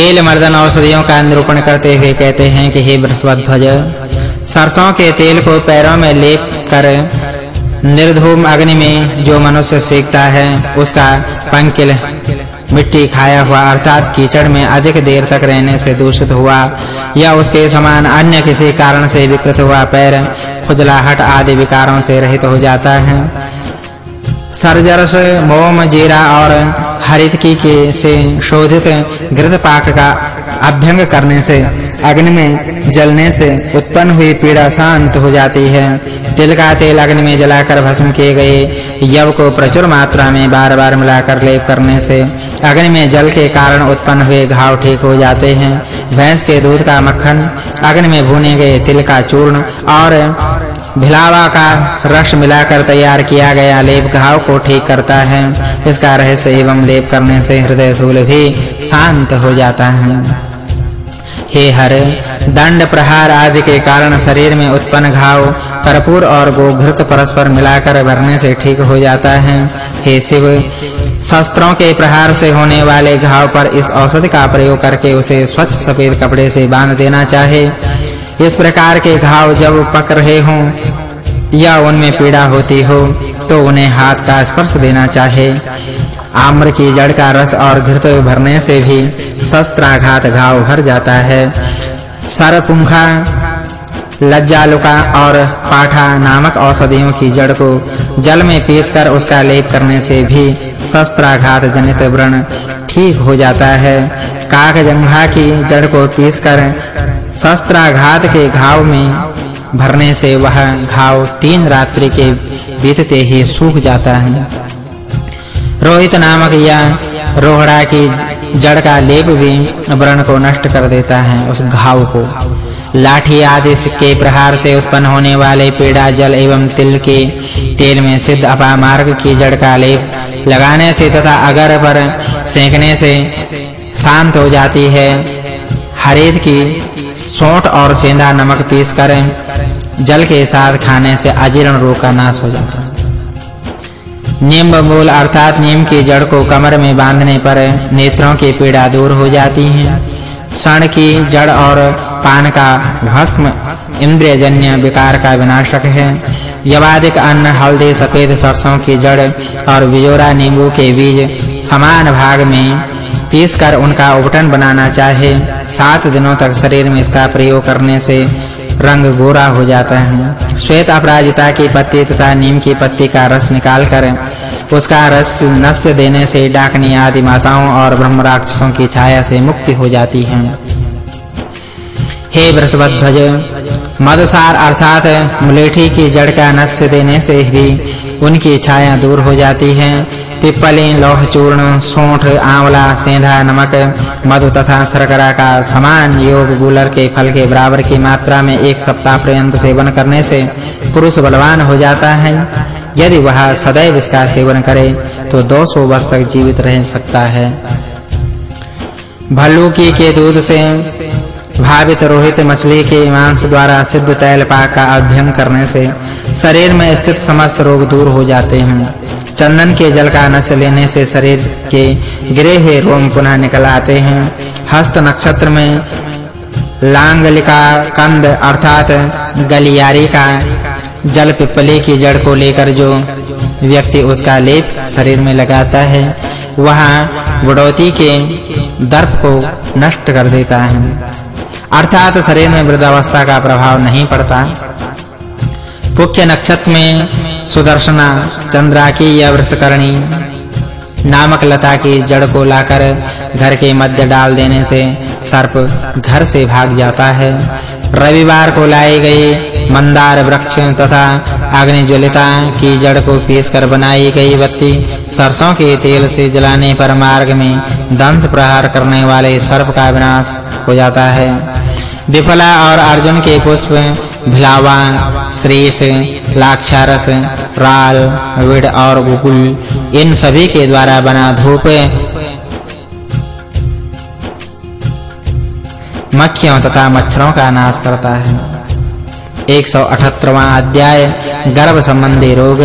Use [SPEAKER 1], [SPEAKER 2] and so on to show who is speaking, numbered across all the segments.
[SPEAKER 1] तेल मर्दन औषधियों का निरूपण करते हुए कहते हैं कि हे बृहस्पति सरसों के तेल को पैरों में लेप कर निर्धूम अग्नि में जो मनुष्य सेकता है, उसका पंकिल मिट्टी खाया हुआ अर्थात कीचड़ में अधिक देर तक रहने से दूषित हुआ या उसके समान अन्य किसी कारण से विकृत हुआ पैर खुजलाहट आदि विकारों से रहित हो जाता है। सरजरस मोम जीरा और हरितकी के से शोधित घृत पाक का अभ्यंग करने से, अग्नि में जलने से उत्पन्न हुई पीड़ा शांत हो जाती है। तिल का तेल अग्नि में जलाकर भस्म किए गए यव को प्रचुर मात्रा में बार-बार मिलाकर लेप करने से, अग्नि में जल के कारण उत्पन्न हुए घाव ठीक हो जाते हैं। भैंस के दूध का मक्खन, अग्नि में भुने गए तिल का चूर्ण और भिलावा का रस मिलाकर तैयार किया गया लेप घाव को ठीक करता है। इसका रहस्य एवं लेप करने से हृदय शूल भी शांत हो जाता है। हे हर, दंड प्रहार आदि के कारण शरीर में उत्पन्न घाव कर्पूर और गोघृत परस्पर मिलाकर भरने से ठीक हो जाता है। हे शिव, शस्त्रों के प्रहार से होने वाले घाव पर इस औषधि का प्रयोग करके उसे स्वच्छ सफ़ेद कपड़े से बाँध देना चाहे। इस प्रकार के घाव जब पक रहे हों या उनमें पीड़ा होती हो तो उन्हें हाथ का स्पर्श देना चाहे। आम्र की जड़ का रस और घृत भरने से भी शस्त्राघात घाव भर जाता है। सरपुंखा, लज्जालुका और पाठा नामक औषधियों की जड़ को जल में पीसकर उसका लेप करने से भी शस्त्राघात जनित व्रण ठीक हो जाता है। काकजंघा की जड़ को पीसकर शस्त्राघात के घाव में भरने से वह घाव तीन रात्रि के बीतते ही सूख जाता है। रोहित नामक या रोहड़ा की जड़ का लेप भी व्रण को नष्ट कर देता है। उस घाव को लाठी आदि के प्रहार से उत्पन्न होने वाले पीड़ा जल एवं तिल के तेल में सिद्ध अपामार्ग की जड़ का लेप लगाने से तथा अगर पर सेंकने से शांत हो जाती है हरेद की सोंठ और सेंधा नमक पीस कर जल के साथ खाने से अजीर्ण रोग का नाश हो जाता है। नीम मूल अर्थात नीम की जड़ को कमर में बांधने पर नेत्रों की पीड़ा दूर हो जाती है। सण की जड़ और पान का भस्म इंद्रियजन्य विकार का विनाशक है। यवादिक अन्न, हल्दी, सफ़ेद सरसों की जड़ और बिजोरा नींबू के बीज समान भाग में पीसकर उनका उपटन बनाना चाहे। सात दिनों तक शरीर में इसका प्रयोग करने से रंग गोरा हो जाता है। श्वेत अपराजिता की पत्ती तथा नीम की पत्ती का रस निकालकर उसका रस नस्य देने से डाकनी आदि माताओं और ब्रह्म राक्षसों की छाया से मुक्ति हो जाती है। हे बृहस्पतिध्वज मदसार अर्थात मुलेठी की जड़ का नस्य देने से भी उनकी छाया दूर हो जाती है। पिप्पली लौह चूर्ण सोंठ, आंवला, सेंधा, नमक, मधु तथा शर्करा का समान योग गुलर के फल के बराबर की मात्रा में एक सप्ताह पर्यंत सेवन करने से पुरुष बलवान हो जाता है। यदि वह सदैव इसका सेवन करे तो 200 वर्ष तक जीवित रह सकता है। भल्लूकी के दूध से भावित रोहित मछली के मांस द्वारा सिद्ध तैल पाक का अध्ययन करने से शरीर में स्थित समस्त रोग दूर हो जाते हैं। चंदन के जल का नश लेने से शरीर के गिरे हुए रोम पुनः निकल आते हैं। हस्त नक्षत्र में लांगलिका कंद अर्थात गलियारी का जल पिपली की जड़ को लेकर जो व्यक्ति उसका लेप शरीर में लगाता है, वह बुढ़ौती के दर्प को नष्ट कर देता है। अर्थात शरीर में वृद्धावस्था का प्रभाव नहीं पड़ता। पुख्य नक्षत्र में सुदर्शना चंद्रा की या वृषकरणी नामक लता की जड़ को लाकर घर के मध्य डाल देने से सर्प घर से भाग जाता है। रविवार को लाई गई मंदार वृक्ष तथा अग्नि ज्वलिता की जड़ को पीसकर बनाई गई बत्ती सरसों के तेल से जलाने पर मार्ग में दंत प्रहार करने वाले सर्प का विनाश हो जाता है। विफला और अर्जुन के पुष्प भिलावा श्रेष लाक्षारस, राल विड और गुकुल, इन सभी के द्वारा बना धूप। मक्खियों तथा मच्छरों का नाश करता है। 178वां अध्याय, गर्भ संबंधी रोग,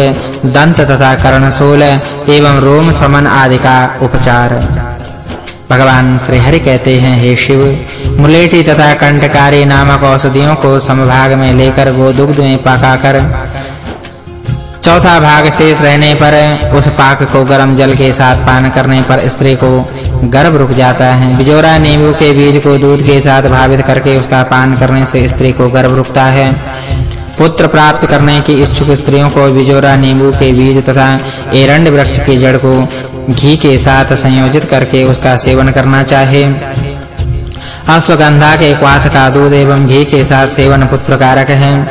[SPEAKER 1] दंत तथा कर्णशूल एवं रोम समन आदि का उपचार। भगवान श्री हरि कहते हैं, हे शिव, मुलेठी तथा कंठकारी नामक औषधियों को समभाग में लेकर गोदुग्ध में पकाकर चौथा भाग शेष रहने पर उस पाक को गर्म जल के साथ पान करने पर स्त्री को गर्भ रुक जाता है। बिजोरा नींबू के बीज को दूध के साथ भावित करके उसका पान करने से स्त्री को गर्भ रुकता है। पुत्र प्राप्त करने की इच्छुक स्त्रियों को बिजोरा नींबू के बीज तथा एरंड वृक्ष की जड़ को घी के साथ संयोजित करके उसका सेवन करना चाहे। अश्वगंधा के क्वाथ का दूध एवं घी के साथ सेवन पुत्र कारक है।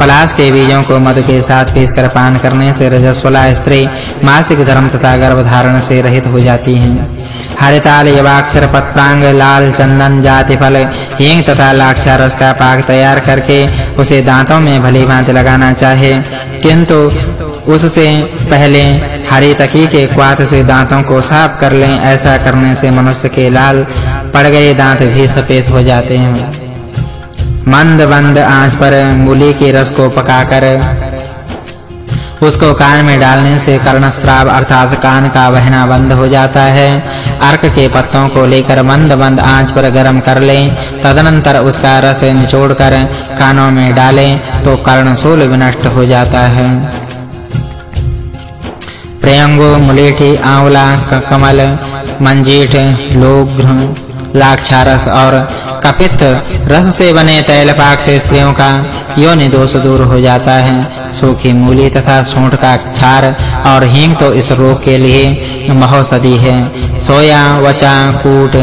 [SPEAKER 1] पलाश के बीजों को मधु के साथ पीसकर पान करने से रजस्वला स्त्री मासिक धर्म तथा गर्भ धारण से रहित हो जाती हैं। हरिताल यवाक्षर पत्रांग लाल चंदन जाति फल, हींग तथा लाक्षा का पाक तैयार करके उसे दांतों में भली भांति लगाना चाहिए किंतु उससे पहले हरी तकी के क्वाथ से दांतों को साफ़ कर लें, ऐसा करने से मनुष्य के लाल पड़ गए दांत भी सफ़ेद हो जाते हैं। मंद बंद आँच पर मूली के रस को पकाकर उसको कान में डालने से कर्णस्राव अर्थात कान का बहना बंद हो जाता है। अर्क के पत्तों को लेकर मंद मंद आँच पर गर्म कर लें, तदनंतर उसका रस निचोड़कर कानों में डालें तो कर्ण कर्णशूल विनष्ट हो जाता है। प्रयंगो, मुलेठी, आंवला कमल, मंजीठ लोघ्र लाक्षारस और कपित रस से बने तैलपाक से स्त्रियों का योनि दोष दूर हो जाता है। सूखी मूली तथा सूंठ का क्षार और हींग तो इस रोग के लिए महौषधि है। सोया, वचा, कूट,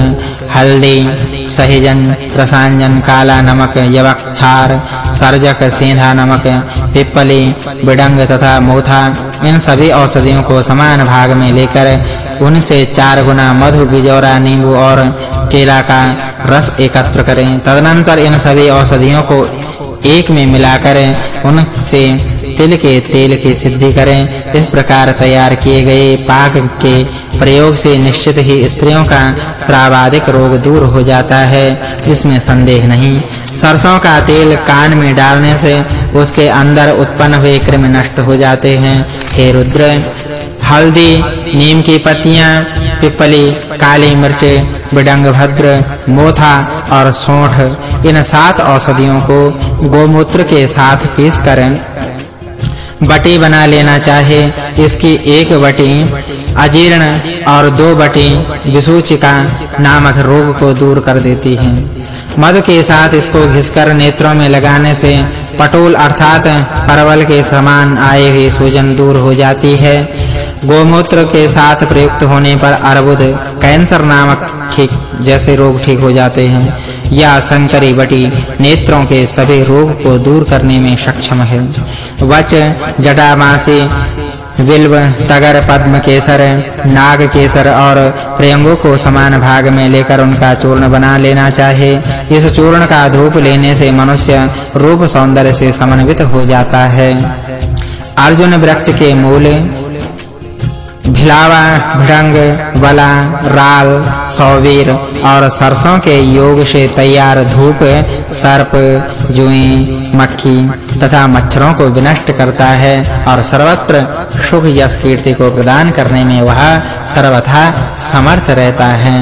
[SPEAKER 1] हल्दी, सहिजन, रसांजन, काला नमक, यवक क्षार सरजक, सेंधा नमक पिपली बिडंग तथा मोथा, इन सभी औषधियों को समान भाग में लेकर उनसे चार गुना मधु, बिजौरा, नींबू और केला का रस एकत्र करें। तदनंतर इन सभी औषधियों को एक में मिलाकर उनसे तिल के तेल की सिद्धि करें। इस प्रकार तैयार किए गए पाक के प्रयोग से निश्चित ही स्त्रियों का श्रावादिक रोग दूर हो जाता है इसमें संदेह नहीं। सरसों का तेल कान में डालने से उसके अंदर उत्पन्न हुए कृमि नष्ट हो जाते हैं। हे रुद्र, हल्दी, नीम की पत्तियाँ, पिपली, काली मिर्च बिडंग भद्र, मोथा और सौंठ, इन सात औषधियों को गोमूत्र के साथ पीसकर बटी बना लेना चाहिए इसकी एक बटी अजीर्ण और दो बटी विसूचिका नामक रोग को दूर कर देती है। मधु के साथ इसको घिसकर नेत्रों में लगाने से पटोल अर्थात परवल के समान आए हुई सूजन दूर हो जाती है। गोमूत्र के साथ प्रयुक्त होने पर अर्बुद कैंसर नामक ठीक जैसे रोग ठीक हो जाते हैं। या संकरी बटी नेत्रों के सभी रोग को दूर करने में सक्षम है। वच जटामासी बिल्व तगर पद्म केसर नाग केसर और प्रेंगो को समान भाग में लेकर उनका चूर्ण बना लेना चाहिए इस चूर्ण का धूप लेने से मनुष्य रूप सौंदर्य से समन्वित हो जाता है। अर्जुन वृक्ष के मूल भिलावा भडंग बला, राल, सौवीर और सरसों के योग से तैयार धूप, सर्प, जुई, मक्खी तथा मच्छरों को विनष्ट करता है और सर्वत्र सुख यश कीर्ति को प्रदान करने में वह सर्वथा समर्थ रहता है।